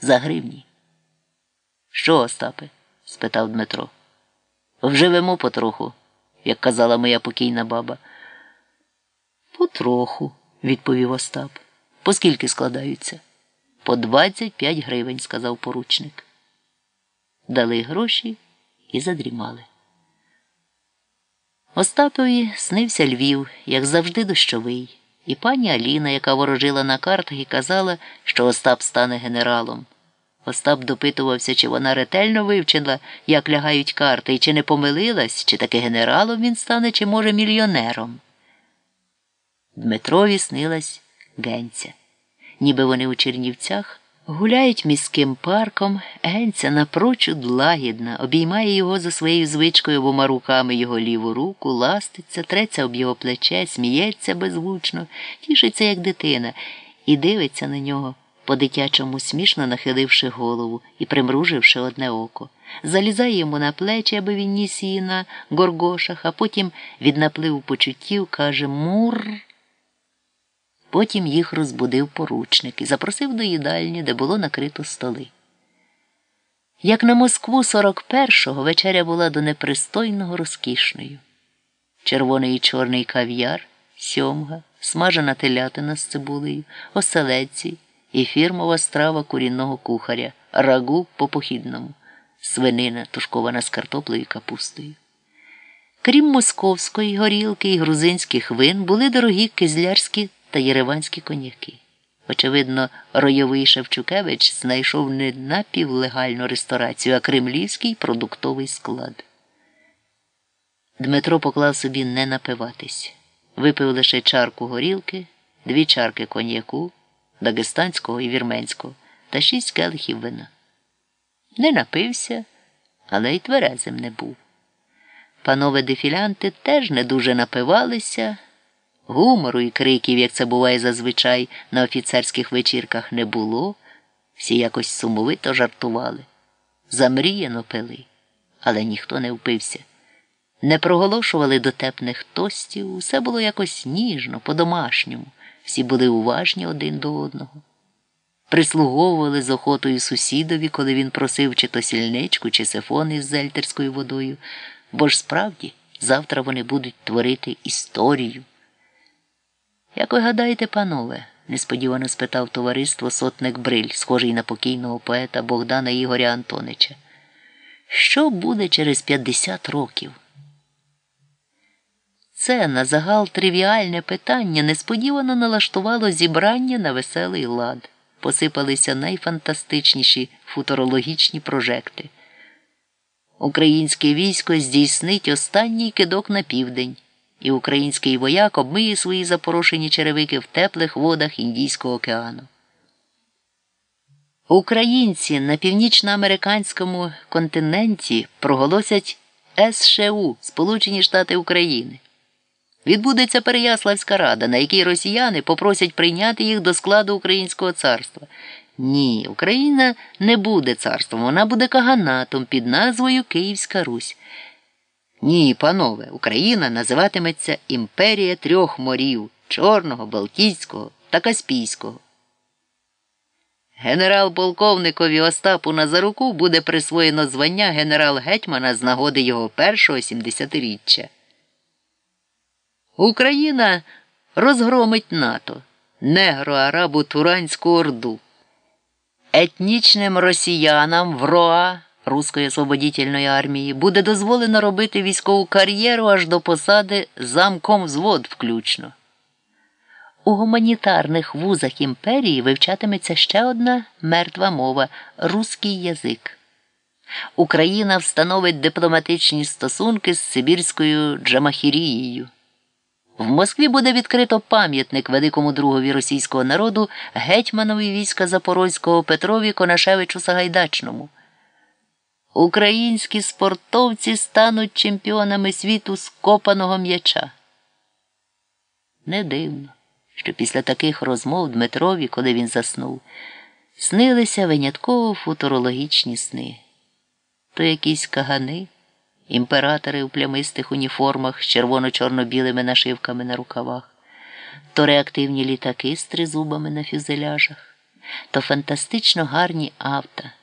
За гривні. Що, Остапе? спитав Дмитро. Вживемо потроху, як казала моя покійна баба. Потроху, відповів Остап. По скільки складаються? По двадцять п'ять гривень, сказав поручник. Дали гроші і задрімали. Остапові снився Львів, як завжди, дощовий, і пані Аліна, яка ворожила на картах і казала, що Остап стане генералом. Остап допитувався, чи вона ретельно вивчила, як лягають карти, і чи не помилилась, чи таки генералом він стане, чи, може, мільйонером. Дмитрові снилась генця. Ніби вони у Чернівцях гуляють міським парком, генця напрочуд лагідна, обіймає його за своєю звичкою обома руками його ліву руку, ластиться, треться об його плече, сміється беззвучно, тішиться, як дитина, і дивиться на нього, по дитячому смішно нахиливши голову і примруживши одне око. Залізає йому на плечі, аби він ніс її на горгошах, а потім від напливу почуттів каже Мур. Потім їх розбудив поручник і запросив до їдальні, де було накрито столи. Як на Москву 41-го вечеря була до непристойного розкішною. Червоний і чорний кав'яр, сьомга, смажена телятина з цибулею, оселедці і фірмова страва курінного кухаря, рагу по похідному, свинина, тушкована з картоплею і капустою. Крім московської горілки і грузинських вин, були дорогі кизлярські та єреванські коньяки. Очевидно, ройовий Шевчукевич знайшов не напівлегальну ресторацію, а кремлівський продуктовий склад. Дмитро поклав собі не напиватись. Випив лише чарку горілки, дві чарки коньяку, дагестанського і вірменського та шість келихів вина. Не напився, але й тверезим не був. Панове дефілянти теж не дуже напивалися. Гумору і криків, як це буває зазвичай на офіцерських вечірках, не було, всі якось сумовито жартували. Замріяно пили, але ніхто не впився. Не проголошували дотепних тостів, усе було якось ніжно, по-домашньому, всі були уважні один до одного. Прислуговували з охотою сусідові, коли він просив чи то сільничку, чи сифон із зельтерською водою, бо ж справді завтра вони будуть творити історію. Як ви гадаєте, панове? несподівано спитав товариство сотник Бриль, схожий на покійного поета Богдана Ігоря Антонича. Що буде через 50 років? Це на загал тривіальне питання несподівано налаштувало зібрання на веселий лад. Посипалися найфантастичніші футурологічні прожекти. Українське військо здійснить останній кидок на південь і український вояк обмиє свої запорошені черевики в теплих водах Індійського океану. Українці на північноамериканському континенті проголосять СШУ Сполучені Штати України. Відбудеться Переяславська рада, на якій росіяни попросять прийняти їх до складу Українського царства. Ні, Україна не буде царством, вона буде каганатом під назвою Київська Русь. Ні, панове, Україна називатиметься Імперія трьох морів Чорного, Балтійського та Каспійського. Генерал-полковникові Остапу Назаруку буде присвоєно звання генерал-гетьмана з нагоди його першого 70-річчя. Україна розгромить НАТО, негро арабу Туранську Орду. Етнічним росіянам в РОА Руської освободітельної армії буде дозволено робити військову кар'єру аж до посади замком взвод включно. У гуманітарних вузах імперії вивчатиметься ще одна мертва мова руський язик. Україна встановить дипломатичні стосунки з Сибірською Джамахірією. В Москві буде відкрито пам'ятник великому другові російського народу гетьманові війська Запорозького Петрові Конашевичу Сагайдачному. Українські спортовці стануть чемпіонами світу з копаного м'яча. Не дивно, що після таких розмов Дмитрові, коли він заснув, снилися винятково футурологічні сни. То якісь кагани, імператори у плямистих уніформах з червоно-чорно-білими нашивками на рукавах, то реактивні літаки з тризубами на фюзеляжах то фантастично гарні авто.